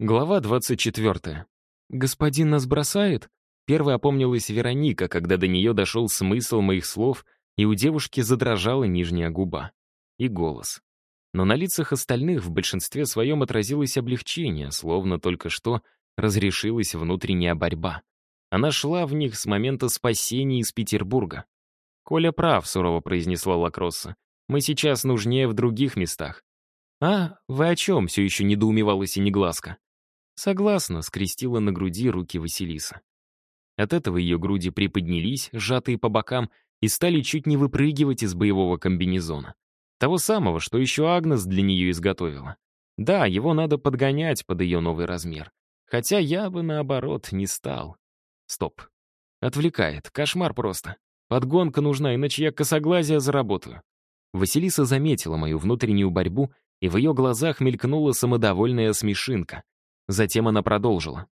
Глава 24. «Господин нас бросает?» Первой опомнилась Вероника, когда до нее дошел смысл моих слов, и у девушки задрожала нижняя губа. И голос. Но на лицах остальных в большинстве своем отразилось облегчение, словно только что разрешилась внутренняя борьба. Она шла в них с момента спасения из Петербурга. «Коля прав», — сурово произнесла Лакросса. «Мы сейчас нужнее в других местах». «А, вы о чем?» — все еще недоумевала Синеглазка. «Согласна», — скрестила на груди руки Василиса. От этого ее груди приподнялись, сжатые по бокам, и стали чуть не выпрыгивать из боевого комбинезона. Того самого, что еще Агнес для нее изготовила. Да, его надо подгонять под ее новый размер. Хотя я бы, наоборот, не стал. Стоп. Отвлекает. Кошмар просто. Подгонка нужна, иначе я косоглазия заработаю. Василиса заметила мою внутреннюю борьбу, и в ее глазах мелькнула самодовольная смешинка. Затем она продолжила.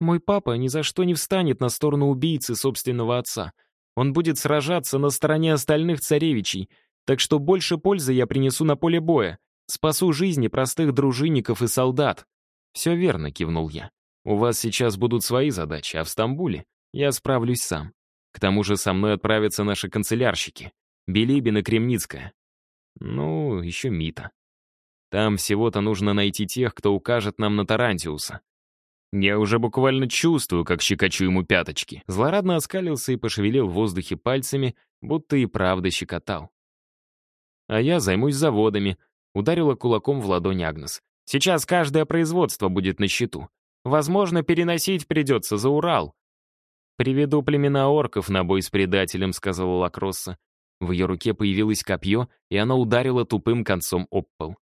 «Мой папа ни за что не встанет на сторону убийцы собственного отца. Он будет сражаться на стороне остальных царевичей, так что больше пользы я принесу на поле боя. Спасу жизни простых дружинников и солдат». «Все верно», — кивнул я. «У вас сейчас будут свои задачи, а в Стамбуле я справлюсь сам. К тому же со мной отправятся наши канцелярщики. Билибин и Кремницкая. Ну, еще Мита. Там всего-то нужно найти тех, кто укажет нам на Тарантиуса. Я уже буквально чувствую, как щекочу ему пяточки. Злорадно оскалился и пошевелил в воздухе пальцами, будто и правда щекотал. А я займусь заводами, ударила кулаком в ладонь Агнес. Сейчас каждое производство будет на счету. Возможно, переносить придется за Урал. «Приведу племена орков на бой с предателем», — сказала Лакросса. В ее руке появилось копье, и она ударила тупым концом об пол.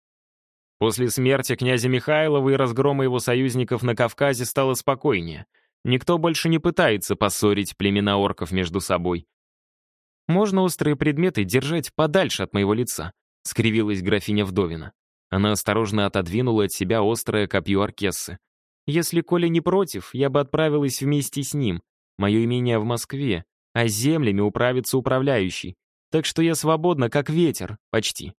После смерти князя Михайлова и разгрома его союзников на Кавказе стало спокойнее. Никто больше не пытается поссорить племена орков между собой. «Можно острые предметы держать подальше от моего лица», — скривилась графиня Вдовина. Она осторожно отодвинула от себя острое копье Аркессы. «Если Коля не против, я бы отправилась вместе с ним. Мое имение в Москве, а землями управится управляющий. Так что я свободна, как ветер, почти.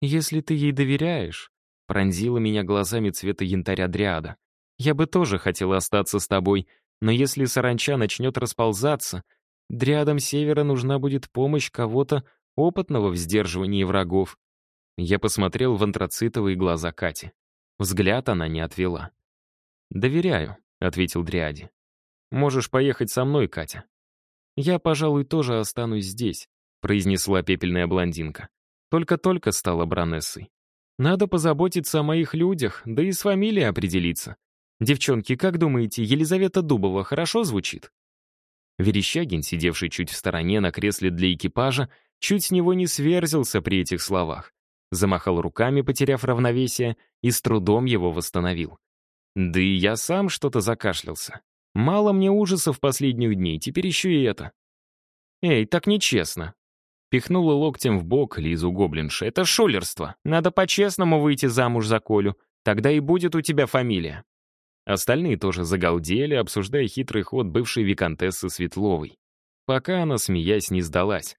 «Если ты ей доверяешь», — пронзила меня глазами цвета янтаря дриада. «Я бы тоже хотела остаться с тобой, но если саранча начнет расползаться, дриадам севера нужна будет помощь кого-то опытного в сдерживании врагов». Я посмотрел в антрацитовые глаза Кати. Взгляд она не отвела. «Доверяю», — ответил Дриаде. «Можешь поехать со мной, Катя». «Я, пожалуй, тоже останусь здесь», — произнесла пепельная блондинка. Только-только стала баронессой. Надо позаботиться о моих людях, да и с фамилией определиться. Девчонки, как думаете, Елизавета Дубова хорошо звучит? Верещагин, сидевший чуть в стороне на кресле для экипажа, чуть с него не сверзился при этих словах. Замахал руками, потеряв равновесие, и с трудом его восстановил. Да и я сам что-то закашлялся. Мало мне ужасов последних дней, теперь еще и это. «Эй, так нечестно. Пихнула локтем в бок Лизу Гоблинша. «Это шулерство. Надо по-честному выйти замуж за Колю. Тогда и будет у тебя фамилия». Остальные тоже загалдели, обсуждая хитрый ход бывшей виконтессы Светловой. Пока она, смеясь, не сдалась.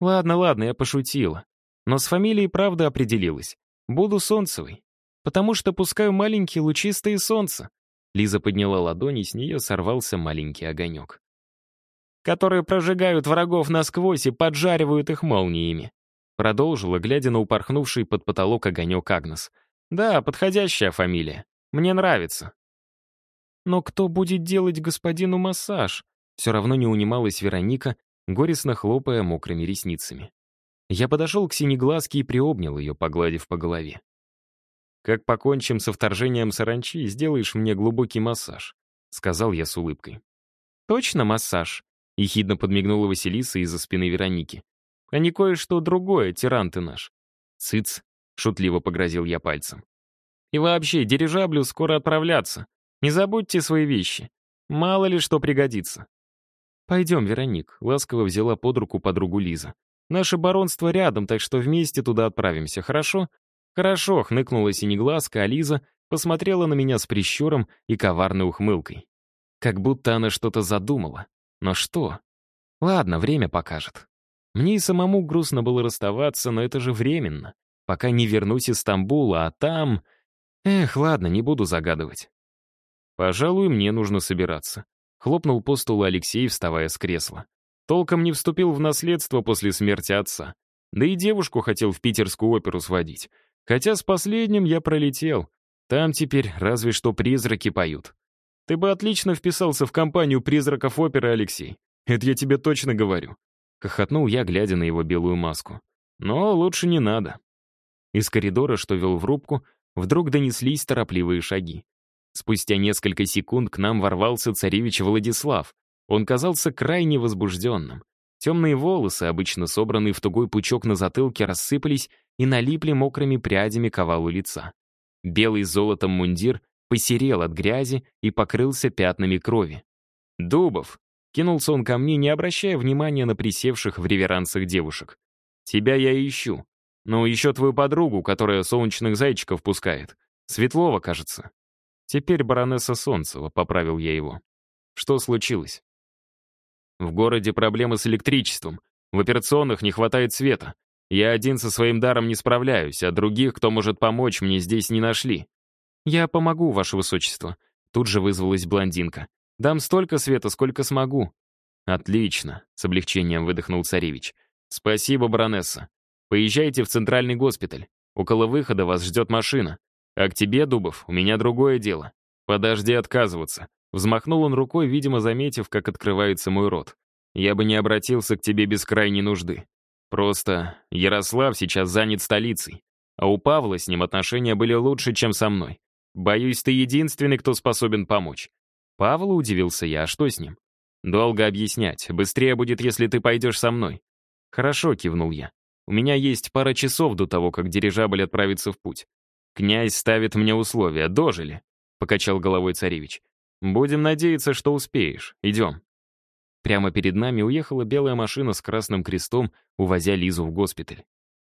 «Ладно, ладно, я пошутила. Но с фамилией правда определилась. Буду Солнцевой. Потому что пускаю маленькие лучистые солнца». Лиза подняла ладони, с нее сорвался маленький огонек которые прожигают врагов насквозь и поджаривают их молниями. Продолжила, глядя на упорхнувший под потолок огонек Агнес. «Да, подходящая фамилия. Мне нравится». «Но кто будет делать господину массаж?» Все равно не унималась Вероника, горестно хлопая мокрыми ресницами. Я подошел к синеглазке и приобнял ее, погладив по голове. «Как покончим со вторжением саранчи, сделаешь мне глубокий массаж», — сказал я с улыбкой. «Точно массаж?» Ехидно подмигнула Василиса из-за спины Вероники. «А не кое-что другое, тиран ты наш». «Цыц», — шутливо погрозил я пальцем. «И вообще, дирижаблю скоро отправляться. Не забудьте свои вещи. Мало ли что пригодится». «Пойдем, Вероник», — ласково взяла под руку подругу Лиза. «Наше баронство рядом, так что вместе туда отправимся, хорошо?» «Хорошо», — хныкнула синеглазка, а Лиза посмотрела на меня с прищуром и коварной ухмылкой. Как будто она что-то задумала. Но что? Ладно, время покажет. Мне и самому грустно было расставаться, но это же временно. Пока не вернусь из Стамбула, а там... Эх, ладно, не буду загадывать. Пожалуй, мне нужно собираться. Хлопнул по столу Алексей, вставая с кресла. Толком не вступил в наследство после смерти отца. Да и девушку хотел в питерскую оперу сводить. Хотя с последним я пролетел. Там теперь разве что призраки поют. Ты бы отлично вписался в компанию призраков оперы, Алексей. Это я тебе точно говорю. Хохотнул я, глядя на его белую маску. Но лучше не надо. Из коридора, что вел в рубку, вдруг донеслись торопливые шаги. Спустя несколько секунд к нам ворвался царевич Владислав. Он казался крайне возбужденным. Темные волосы, обычно собранные в тугой пучок на затылке, рассыпались и налипли мокрыми прядями к овалу лица. Белый золотом мундир посерел от грязи и покрылся пятнами крови. «Дубов!» — кинулся он ко мне, не обращая внимания на присевших в реверансах девушек. «Тебя я ищу. Ну, еще твою подругу, которая солнечных зайчиков пускает. Светлова, кажется». «Теперь баронесса Солнцева», — поправил я его. «Что случилось?» «В городе проблемы с электричеством. В операционных не хватает света. Я один со своим даром не справляюсь, а других, кто может помочь, мне здесь не нашли». «Я помогу, ваше высочество», — тут же вызвалась блондинка. «Дам столько света, сколько смогу». «Отлично», — с облегчением выдохнул царевич. «Спасибо, баронесса. Поезжайте в центральный госпиталь. Около выхода вас ждет машина. А к тебе, Дубов, у меня другое дело. Подожди отказываться. Взмахнул он рукой, видимо, заметив, как открывается мой рот. Я бы не обратился к тебе без крайней нужды. Просто Ярослав сейчас занят столицей. А у Павла с ним отношения были лучше, чем со мной. Боюсь, ты единственный, кто способен помочь. Павлу удивился я, а что с ним? Долго объяснять. Быстрее будет, если ты пойдешь со мной. Хорошо, кивнул я. У меня есть пара часов до того, как дирижабль отправится в путь. «Князь ставит мне условия. Дожили», — покачал головой царевич. «Будем надеяться, что успеешь. Идем». Прямо перед нами уехала белая машина с красным крестом, увозя Лизу в госпиталь.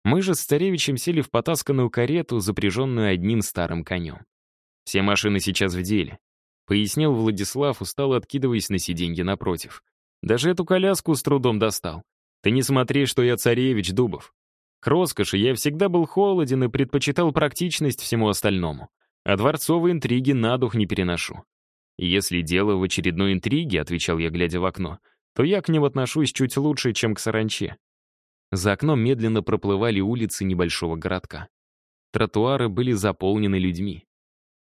Мы же с царевичем сели в потасканную карету, запряженную одним старым конем. «Все машины сейчас в деле», — пояснил Владислав, устало откидываясь на сиденье напротив. «Даже эту коляску с трудом достал. Ты не смотри, что я царевич Дубов. К роскоши я всегда был холоден и предпочитал практичность всему остальному. А дворцовые интриги на дух не переношу. если дело в очередной интриге, отвечал я, глядя в окно, то я к ним отношусь чуть лучше, чем к саранче. За окном медленно проплывали улицы небольшого городка. Тротуары были заполнены людьми.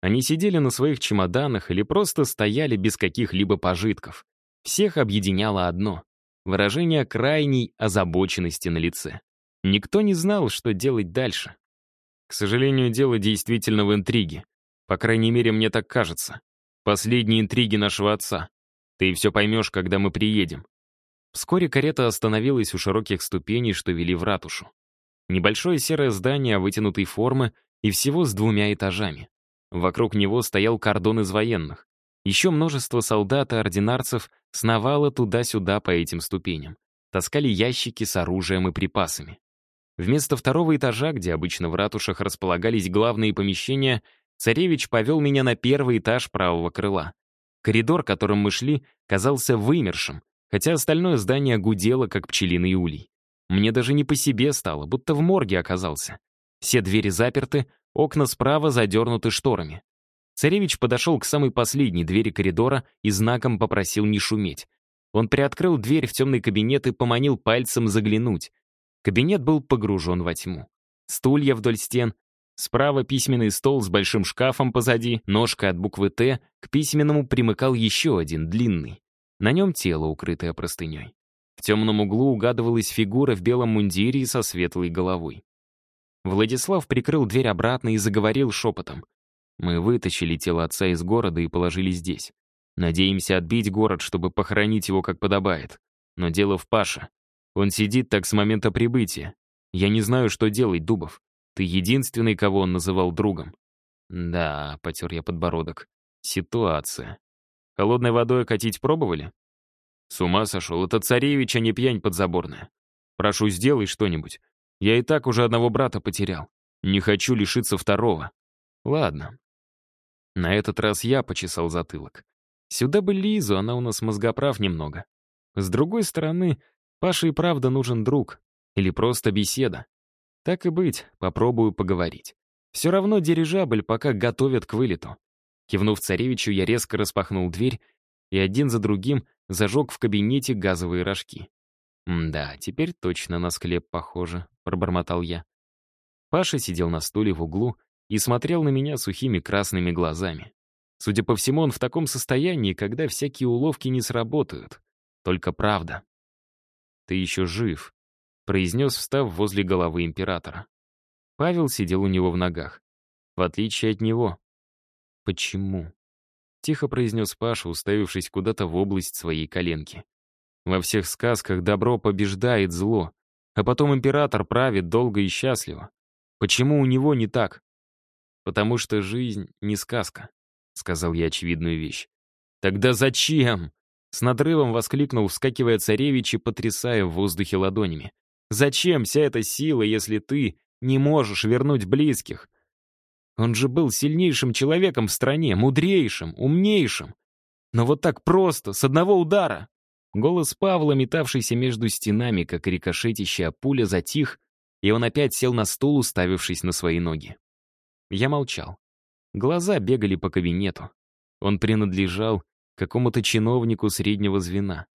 Они сидели на своих чемоданах или просто стояли без каких-либо пожитков. Всех объединяло одно — выражение крайней озабоченности на лице. Никто не знал, что делать дальше. К сожалению, дело действительно в интриге. По крайней мере, мне так кажется. Последние интриги нашего отца. Ты все поймешь, когда мы приедем. Вскоре карета остановилась у широких ступеней, что вели в ратушу. Небольшое серое здание вытянутой формы и всего с двумя этажами. Вокруг него стоял кордон из военных. Еще множество солдат и ординарцев сновало туда-сюда по этим ступеням. Таскали ящики с оружием и припасами. Вместо второго этажа, где обычно в ратушах располагались главные помещения, царевич повел меня на первый этаж правого крыла. Коридор, которым мы шли, казался вымершим, хотя остальное здание гудело, как пчелиный улей. Мне даже не по себе стало, будто в морге оказался. Все двери заперты, окна справа задернуты шторами. Царевич подошел к самой последней двери коридора и знаком попросил не шуметь. Он приоткрыл дверь в темный кабинет и поманил пальцем заглянуть. Кабинет был погружен во тьму. Стулья вдоль стен, справа письменный стол с большим шкафом позади, ножкой от буквы «Т», к письменному примыкал еще один, длинный. На нем тело, укрытое простыней. В темном углу угадывалась фигура в белом мундире со светлой головой. Владислав прикрыл дверь обратно и заговорил шепотом. «Мы вытащили тело отца из города и положили здесь. Надеемся отбить город, чтобы похоронить его как подобает. Но дело в Паше. Он сидит так с момента прибытия. Я не знаю, что делать, Дубов. Ты единственный, кого он называл другом. Да, потер я подбородок. Ситуация. Холодной водой катить пробовали? С ума сошел. Это царевич, а не пьянь подзаборная. Прошу, сделай что-нибудь. Я и так уже одного брата потерял. Не хочу лишиться второго. Ладно. На этот раз я почесал затылок. Сюда бы Лизу, она у нас мозгоправ немного. С другой стороны, Паше и правда нужен друг. Или просто беседа. Так и быть, попробую поговорить. Все равно дирижабль пока готовят к вылету. Кивнув царевичу, я резко распахнул дверь и один за другим зажег в кабинете газовые рожки. «Да, теперь точно на склеп похоже», — пробормотал я. Паша сидел на стуле в углу и смотрел на меня сухими красными глазами. Судя по всему, он в таком состоянии, когда всякие уловки не сработают. Только правда. «Ты еще жив», — произнес, встав возле головы императора. Павел сидел у него в ногах. В отличие от него. «Почему?» — тихо произнес Паша, уставившись куда-то в область своей коленки. «Во всех сказках добро побеждает зло, а потом император правит долго и счастливо. Почему у него не так?» «Потому что жизнь не сказка», — сказал я очевидную вещь. «Тогда зачем?» С надрывом воскликнул, вскакивая царевич и потрясая в воздухе ладонями. «Зачем вся эта сила, если ты не можешь вернуть близких. Он же был сильнейшим человеком в стране, мудрейшим, умнейшим. Но вот так просто, с одного удара. Голос Павла, метавшийся между стенами, как рикошетищая пуля, затих, и он опять сел на стул, уставившись на свои ноги. Я молчал. Глаза бегали по кабинету. Он принадлежал какому-то чиновнику среднего звена.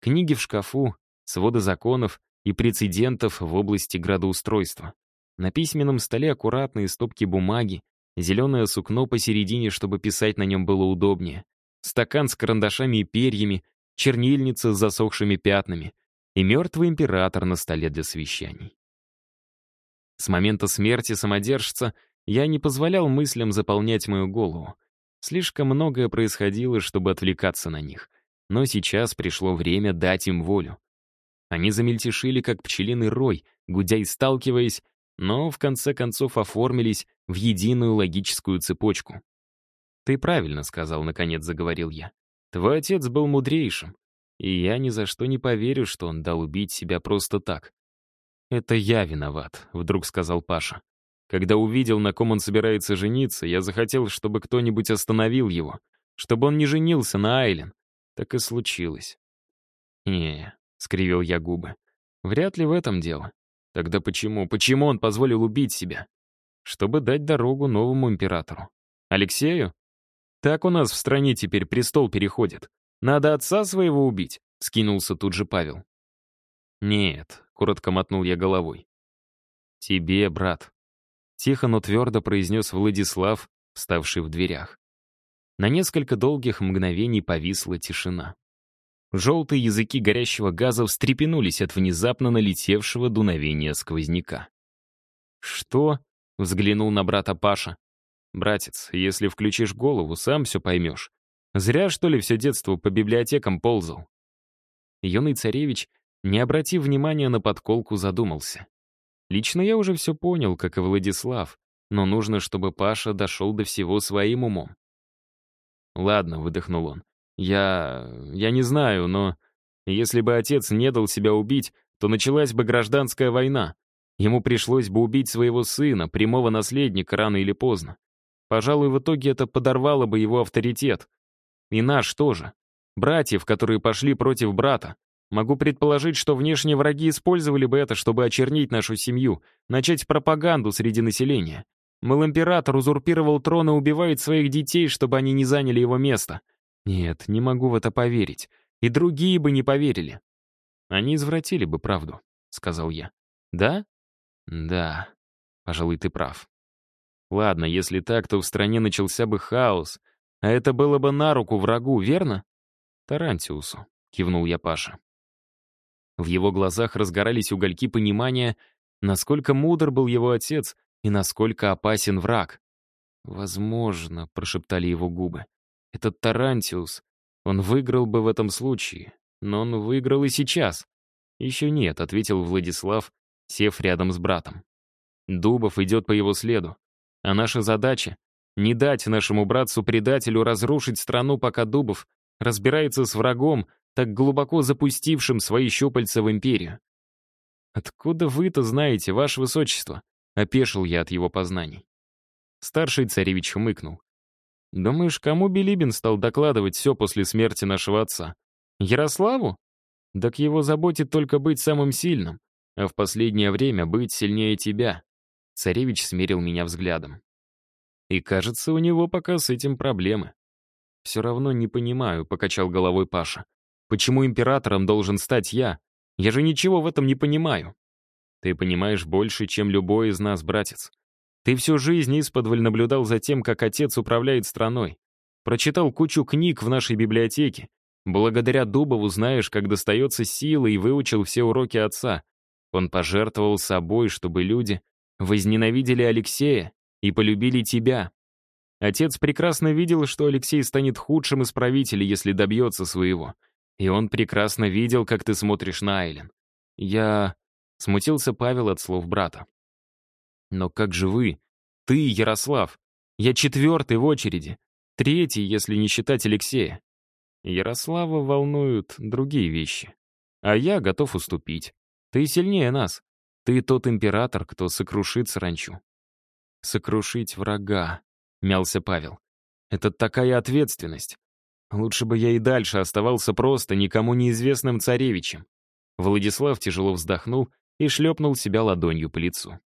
Книги в шкафу, своды законов и прецедентов в области градоустройства. На письменном столе аккуратные стопки бумаги, зеленое сукно посередине, чтобы писать на нем было удобнее, стакан с карандашами и перьями, чернильница с засохшими пятнами и мертвый император на столе для совещаний. С момента смерти самодержца я не позволял мыслям заполнять мою голову. Слишком многое происходило, чтобы отвлекаться на них. Но сейчас пришло время дать им волю. Они замельтешили, как пчелиный рой, гудя и сталкиваясь, но в конце концов оформились в единую логическую цепочку. «Ты правильно сказал», — наконец заговорил я. «Твой отец был мудрейшим, и я ни за что не поверю, что он дал убить себя просто так». «Это я виноват», — вдруг сказал Паша. «Когда увидел, на ком он собирается жениться, я захотел, чтобы кто-нибудь остановил его, чтобы он не женился на Айлен. Так и случилось». «Не», — скривил я губы, — «вряд ли в этом дело. Тогда почему? Почему он позволил убить себя? Чтобы дать дорогу новому императору. Алексею? Так у нас в стране теперь престол переходит. Надо отца своего убить, скинулся тут же Павел. Нет, коротко мотнул я головой. Тебе, брат. Тихо, но твердо произнес Владислав, вставший в дверях. На несколько долгих мгновений повисла тишина. Желтые языки горящего газа встрепенулись от внезапно налетевшего дуновения сквозняка. «Что?» — взглянул на брата Паша. «Братец, если включишь голову, сам все поймешь. Зря, что ли, все детство по библиотекам ползал». Юный царевич, не обратив внимания на подколку, задумался. Лично я уже все понял, как и Владислав, но нужно, чтобы Паша дошел до всего своим умом. «Ладно», — выдохнул он, я... я не знаю, но... Если бы отец не дал себя убить, то началась бы гражданская война. Ему пришлось бы убить своего сына, прямого наследника, рано или поздно. Пожалуй, в итоге это подорвало бы его авторитет. И наш тоже. Братьев, которые пошли против брата. Могу предположить, что внешние враги использовали бы это, чтобы очернить нашу семью, начать пропаганду среди населения. Мол, император узурпировал трон и убивает своих детей, чтобы они не заняли его место. Нет, не могу в это поверить. И другие бы не поверили. Они извратили бы правду, сказал я. Да? Да. Пожалуй, ты прав. Ладно, если так, то в стране начался бы хаос, а это было бы на руку врагу, верно? Тарантиусу, кивнул я Паша. В его глазах разгорались угольки понимания, насколько мудр был его отец и насколько опасен враг. «Возможно», — прошептали его губы. Этот Тарантиус, он выиграл бы в этом случае, но он выиграл и сейчас. Еще нет, ответил Владислав, сев рядом с братом. Дубов идет по его следу. А наша задача — не дать нашему братцу-предателю разрушить страну, пока Дубов разбирается с врагом, так глубоко запустившим свои щупальца в империю. «Откуда вы-то знаете, ваше высочество?» — опешил я от его познаний. Старший царевич хмыкнул. Думаешь, кому Билибин стал докладывать все после смерти нашего отца? Ярославу? Так его заботит только быть самым сильным, а в последнее время быть сильнее тебя. Царевич смерил меня взглядом. И кажется, у него пока с этим проблемы. «Все равно не понимаю», — покачал головой Паша. «Почему императором должен стать я? Я же ничего в этом не понимаю». «Ты понимаешь больше, чем любой из нас, братец. Ты всю жизнь исподволь наблюдал за тем, как отец управляет страной. Прочитал кучу книг в нашей библиотеке. Благодаря Дубову знаешь, как достается сила и выучил все уроки отца. Он пожертвовал собой, чтобы люди возненавидели Алексея и полюбили тебя. Отец прекрасно видел, что Алексей станет худшим из правителей, если добьется своего. И он прекрасно видел, как ты смотришь на Айлен. Я... Смутился Павел от слов брата. Но как же вы? Ты, Ярослав. Я четвертый в очереди. Третий, если не считать Алексея. Ярослава волнуют другие вещи. А я готов уступить. Ты сильнее нас. Ты тот император, кто сокрушит саранчу. Сокрушить врага, мялся Павел. Это такая ответственность. Лучше бы я и дальше оставался просто никому неизвестным царевичем. Владислав тяжело вздохнул и шлепнул себя ладонью по лицу.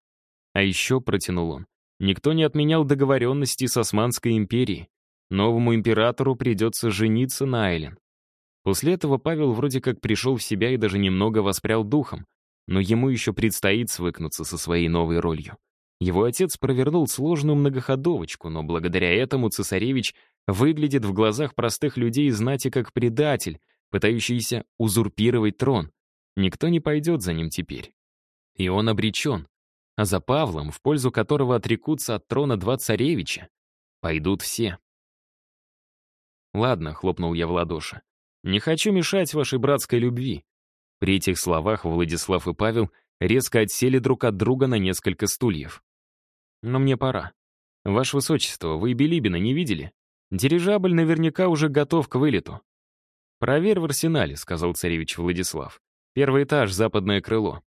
А еще, протянул он, никто не отменял договоренности с Османской империей. Новому императору придется жениться на Айлен. После этого Павел вроде как пришел в себя и даже немного воспрял духом, но ему еще предстоит свыкнуться со своей новой ролью. Его отец провернул сложную многоходовочку, но благодаря этому цесаревич выглядит в глазах простых людей знати как предатель, пытающийся узурпировать трон. Никто не пойдет за ним теперь. И он обречен. А за Павлом, в пользу которого отрекутся от трона два царевича, пойдут все. «Ладно», — хлопнул я в ладоши. «Не хочу мешать вашей братской любви». При этих словах Владислав и Павел резко отсели друг от друга на несколько стульев. «Но мне пора. Ваше Высочество, вы Билибина не видели? Дирижабль наверняка уже готов к вылету». «Проверь в арсенале», — сказал царевич Владислав. «Первый этаж, западное крыло».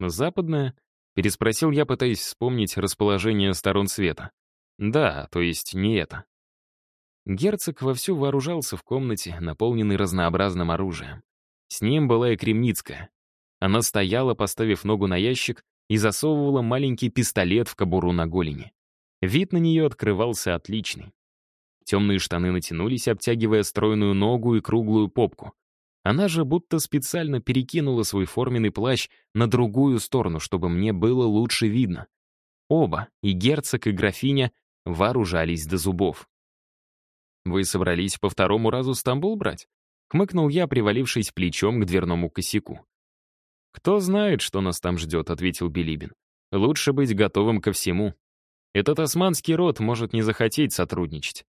«Западное?» — переспросил я, пытаясь вспомнить расположение сторон света. «Да, то есть не это». Герцог вовсю вооружался в комнате, наполненной разнообразным оружием. С ним была и Кремницкая. Она стояла, поставив ногу на ящик, и засовывала маленький пистолет в кобуру на голени. Вид на нее открывался отличный. Темные штаны натянулись, обтягивая стройную ногу и круглую попку. Она же будто специально перекинула свой форменный плащ на другую сторону, чтобы мне было лучше видно. Оба, и герцог, и графиня, вооружались до зубов. «Вы собрались по второму разу Стамбул брать?» — хмыкнул я, привалившись плечом к дверному косяку. «Кто знает, что нас там ждет», — ответил Билибин. «Лучше быть готовым ко всему. Этот османский род может не захотеть сотрудничать.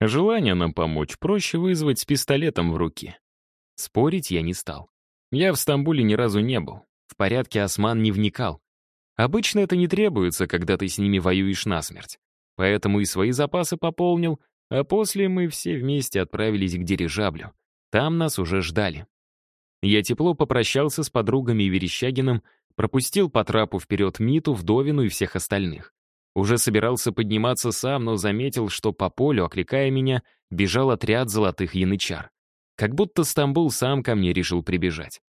Желание нам помочь проще вызвать с пистолетом в руке». Спорить я не стал. Я в Стамбуле ни разу не был. В порядке осман не вникал. Обычно это не требуется, когда ты с ними воюешь насмерть. Поэтому и свои запасы пополнил, а после мы все вместе отправились к дирижаблю. Там нас уже ждали. Я тепло попрощался с подругами и Верещагиным, пропустил по трапу вперед Миту, Вдовину и всех остальных. Уже собирался подниматься сам, но заметил, что по полю, окликая меня, бежал отряд золотых янычар. Как будто Стамбул сам ко мне решил прибежать.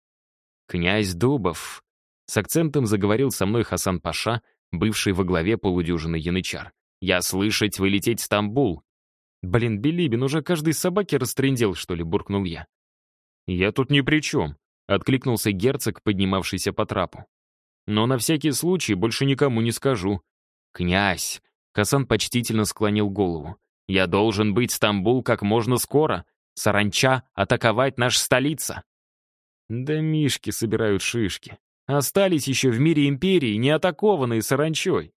«Князь Дубов», — с акцентом заговорил со мной Хасан Паша, бывший во главе полудюжины янычар. «Я слышать вылететь Стамбул. «Блин, Билибин, уже каждой собаке растрендел, что ли?» — буркнул я. «Я тут ни при чем», — откликнулся герцог, поднимавшийся по трапу. «Но на всякий случай больше никому не скажу». «Князь!» — Касан почтительно склонил голову. «Я должен быть в Стамбул как можно скоро. Саранча — атаковать наша столица». Да мишки собирают шишки. Остались еще в мире империи, не атакованные саранчой.